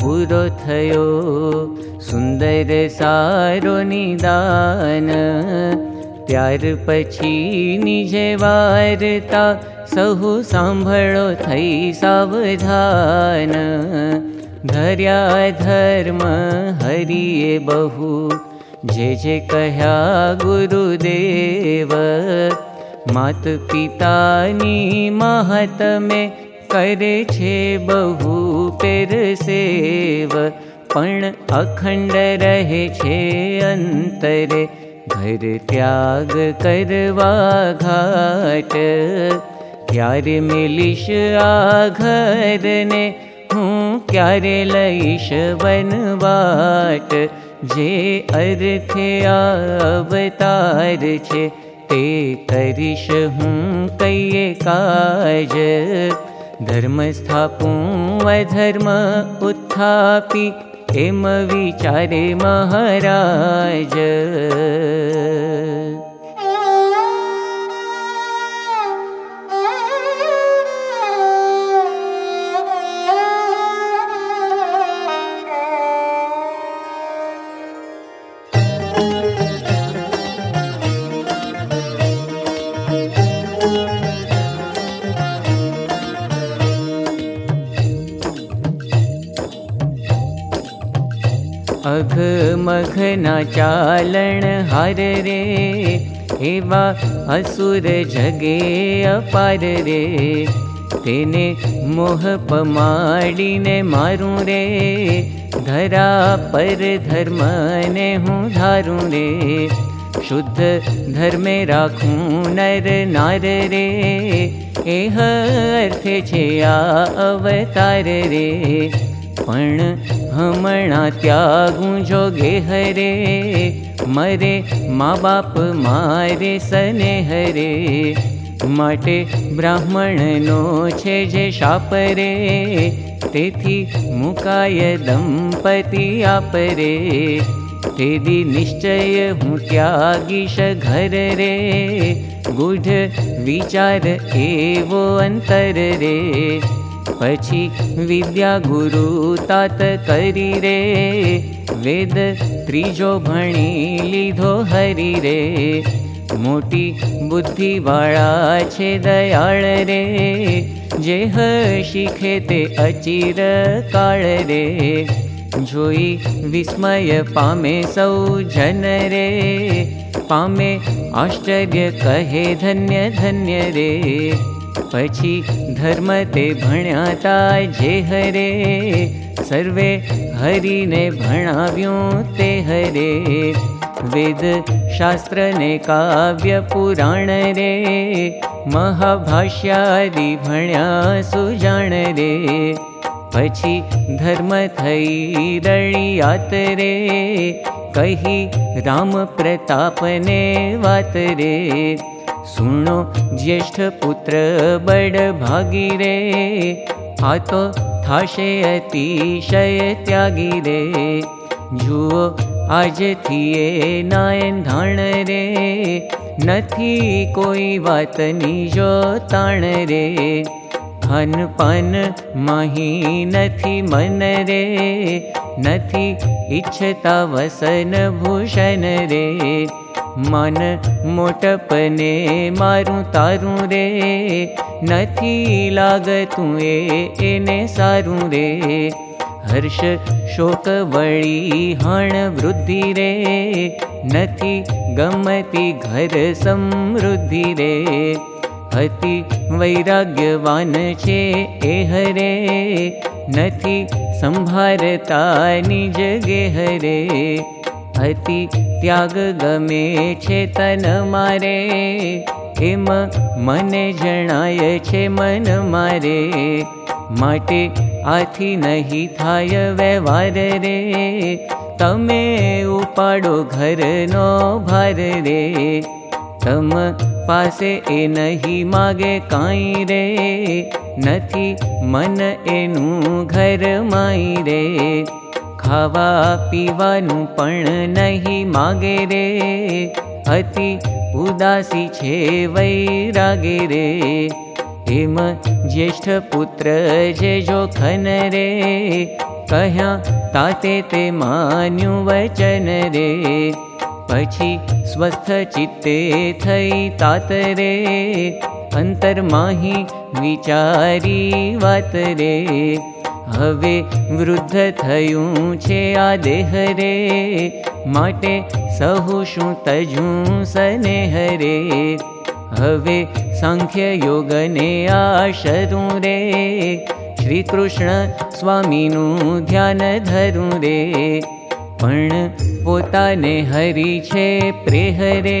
पुरो सुन्दर सारो पछी निजे वार्ता सहु साम्भळो थई सावधान। धर्या धर्म हरिये बहु जे कह्या गुरुदेव। मात पितानी करे छे बहु पेर सेव। पण अखंड रहे छे अंतरे घर त्याग करवा घाट। क्यारे मिलिश आ घर ने हूँ क्यारे लईश बनवाट जे अर्थे अवतार छे ते करिश हूँ कईए काज धर्म उत्थापि एम विचारे महाराज अघ मघना चालन हार रे एवा असुर जगे अपार रे। तेने मोह पमाडीने मारूं रे धरा पर धर्म ने हूँ धारूं रे। शुद्ध धर्मे राखूं नर नार रे एह अर्थे आ अवतार रे पण हमणा त्यागू जो हरे मरे माँ मारे सने हरे. रे तेथी मुकाय दंपति आपरे. तेदी निश्चय हूँ त्यागीश घर रे गुढ़ विचार एवो अंतर रे पछी विद्या गुरु तात करी रे। वेद त्रीजो भणी लीधो हरी रे। मोटी बुद्धि वाला छे दयाल रे। जेह शिखे ते अचिर काल रे। जोई विस्मय पामे सौ जन रे। पामे आश्चर्य कहे धन्य धन्य रे पछी धर्म ते भण्याता जे हरे सर्वे हरि ने भणाव्यूं ते हरे वेद शास्त्र ने काव्य पुराण रे महाभाष्यादि भण्या सुजाण रे पछी धर्म थई रळियात रे कही राम प्रताप ने वात रे सुनो ज्येष्ठ पुत्र बड़ भागी रे आ तो थाशे अतिशय त्यागी रे जुओ आज थिए नायन धाण रे। नथी कोई बात जो ताण रे। खान पान माही नथी मन रे। नथी इच्छता वसन भूषण रे मारूं सारूं रे। हर्ष शोक वळी हाण वृद्धि रे। गमती वैराग्यवान ए हरे नथी संभारता निज गे हरे अति त्याग गमे छे तन मारे एम मने जणाय छे मन मारे माटे आथी नहीं थाय व्यवहार रे तमे उपाडो घर नो भार रे तम पासे ए नहीं मागे काई रे नथी मन एनु घर माई रे खावा पीवानु पण नहीं मागे रे। अति उदासी छे वैरागे रे। हेम ज्येष्ठ पुत्र जे जो खन रे। कह्या ताते ते मान्यु वचन रे। पछी स्वस्थ चित्ते थई तात रे। अंतर माही विचारी वात रे हवे वृद्ध थयूं छे आ देह रे। माटे सहु शु तजू स्नेह रे। हवे सांख्य योग ने आशरू रे। श्री कृष्ण स्वामी नु ध्यान धरू रे। पण पोताने हरी छे प्रेह रे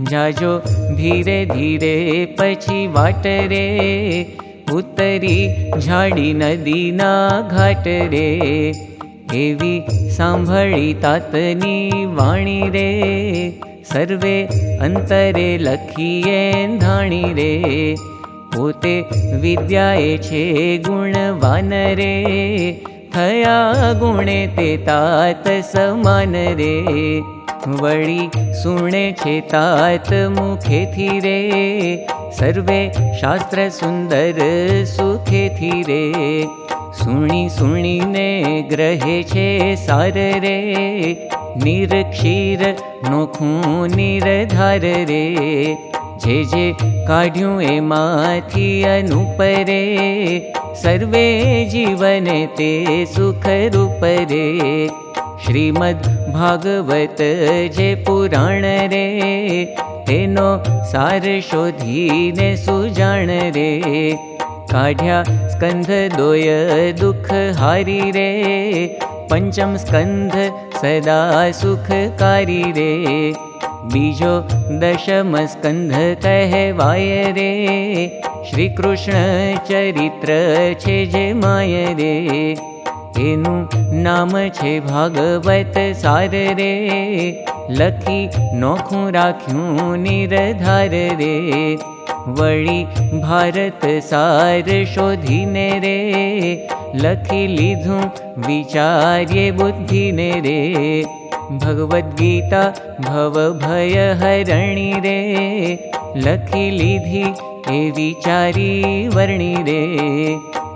धीरे धीरे पछी वाट रे। उतरी झाड़ी नदी ना घाट रे। एवी सांभळी तातनी वाणी रे। सर्वे अंतरे लखीए धाणी रे। पोते विद्याए छे गुणवान रे। थया गुणे ते तात समान रे वडी सुणे तातमुखे रे सर्वे शास्त्र सुन्दरी ग्रहे सार रे। निरक्षीर नीरधारे जे काढ्ये मा अनुपरे। सर्वे जीवने सुखरूपरे श्रीमद्भागवत भागवत पुराण रे तेनो सार शोधीने सुजाण रे काढ्या स्कन्ध दोय दुख हारी रे पञ्चम स्कन्ध सदा सुखकारी रे बीजो दशम स्कन्ध कहवाय रे श्रीकृष्ण रे नाम छे भागवत सार रे। लखी नोखू राख्यू निरधार रे। वळी भारत सार शोधीने रे। लखी लीधू विचार्ये बुद्धिने रे। भगवद्गीता भव भय रे। लखी लीधी ए विचारी वर्णि रे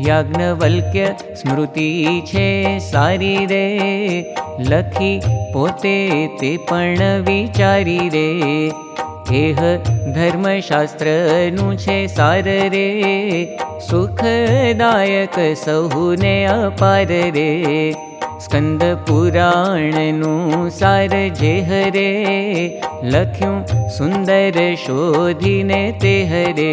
યાજ્ઞવલ્ક્ય સ્મૃતિ છે સારી રે લખી પોતે તે પણ વિચારી રે એહ ધર્મશાસ્ત્રનું છે સાર રે સુખદાયક સહુને અપાર રે સ્કંદ પુરાણનું સાર જે હરે લખ્યું સુંદર શોધીને તે હરે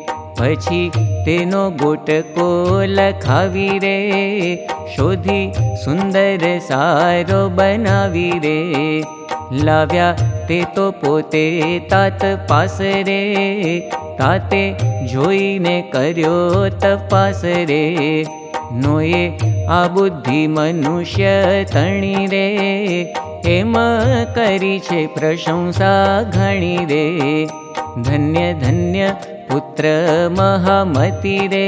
પછી તેનો ગોટકો લખાવી રે શોધી સુંદર સારો બનાવી રે લાવ્યા તે તો પોતે તાત પાસ રે તાતે જોઈને કર્યો તપાસ રે નોએ આ બુદ્ધિ મનુષ્ય તણી રે એમ કરી છે પ્રશંસા ઘણી રે ધન્ય ધન્ય પુત્ર મહામતી રે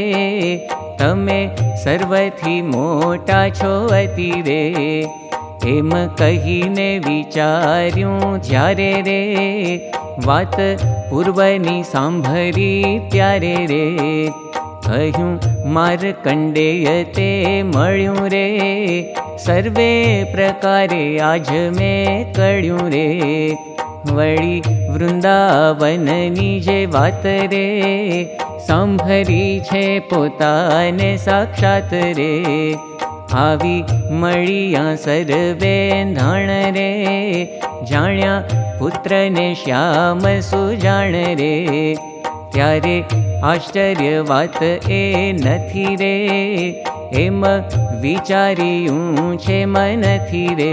તમે સર્વથી મોટા છો અતિ રે એમ કહીને વિચાર્યું જ્યારે રે વાત પૂર્વની સાંભળી ત્યારે રે કહ્યું માર કંડેય તે મળ્યું રે સર્વે પ્રકારે આજ મેં કળ્યું રે વળી વૃંદાવનની જે વાત રે સાંભળી છે પોતાને સાક્ષાત રે આવી મળ્યા સર્વે ધાણ રે જાણ્યા પુત્રને શ્યામ સુજાણ રે ત્યારે આશ્ચર્ય વાત એ નથી રે એમ વિચાર્યું છે મનથી રે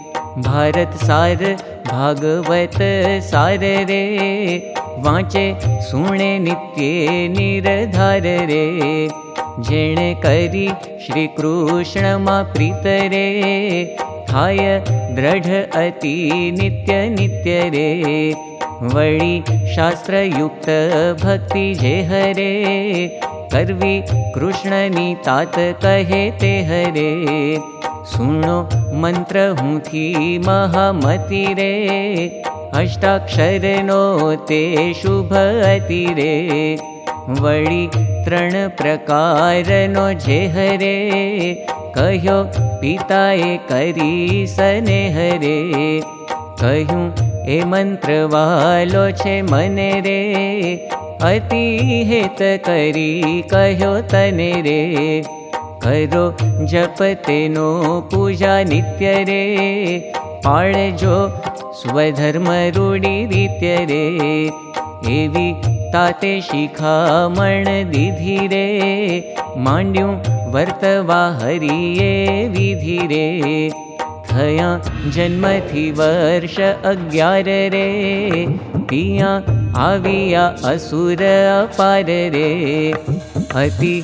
भारत सार भागवत सार रे। वाचे सुणे नित्ये निरधार रे। जिणकरि श्रीकृष्णमा प्रीतरे थाय दृढ अति नित्य नित्य रे। वणि शास्त्रयुक्त भक्ति जे हरे। कर्वी करवि कृष्णनितात् कहे ते हरे। मन्त्र हि महामति रे अष्टाक्षर नुभी रे वृण प्रकार हरे कहो पिता हरे छे मने रे अति हेत करी कह्यो तने रे। धरो जप तेनो पूजा नित्य रे। पाळजो स्वधर्म रूढी रीत्य रे। एवी ताते शिखामण दिधि रे। माण्ड्यु वर्तवा हरिये विधि रे। थया जन्मथि वर्ष अग्यार रे। पिया आविया असुर अपार रे। अति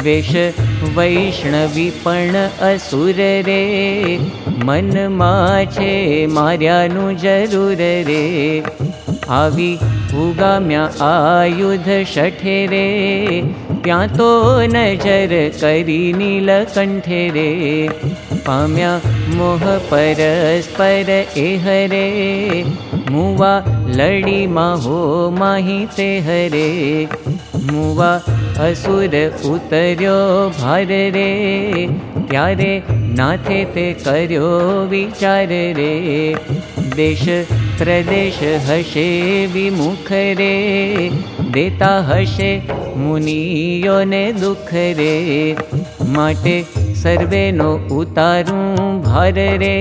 વેશ વૈષ્ણવી પણ અસુર રે મનમાં છે માર્યાનું જરૂર રે આવી ઉગામ્યા આયુધ શઠે રે ત્યાં તો નજર કરી નીલકંઠે રે પામ્યા મોહ પરસ્પર એ હરે મુવા લડીમાં હો માહી તે હરે મુવા અસુર ઉતર્યો ભાર રે ત્યારે નાથે તે કર્યો વિચાર રે દેશ પ્રદેશ હશે વિમુખ રે દેતા હશે મુનિયોને દુઃખ રે માટે સર્વેનો ઉતારું ભાર રે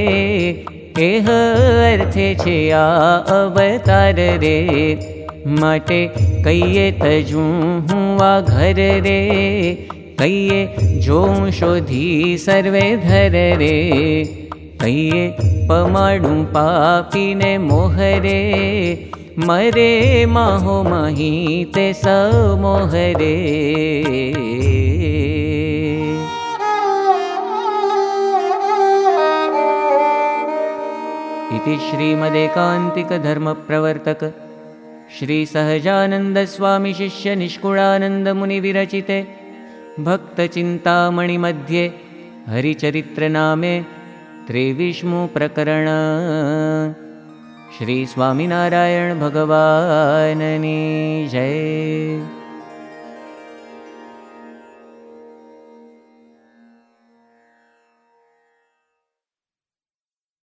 એહ અર્થે છે આ અવતાર રે માટે કહીએ તજું હું આ ઘર રે કહીએ જોઉં શોધી સર્વે ધર રે કહીએ પમાડું પાપીને મોહરે મરે માહો મહી તે मोहरे મોહરે इति श्रीमदेकान्तिकधर्मप्रवर्तक श्रीसहजानन्दस्वामिशिष्यनिष्कुळानन्दमुनिविरचिते भक्तचिन्तामणिमध्ये हरिचरित्रनामे त्रिविष्णुप्रकरण। श्रीस्वामिनारायणभगवाननी जय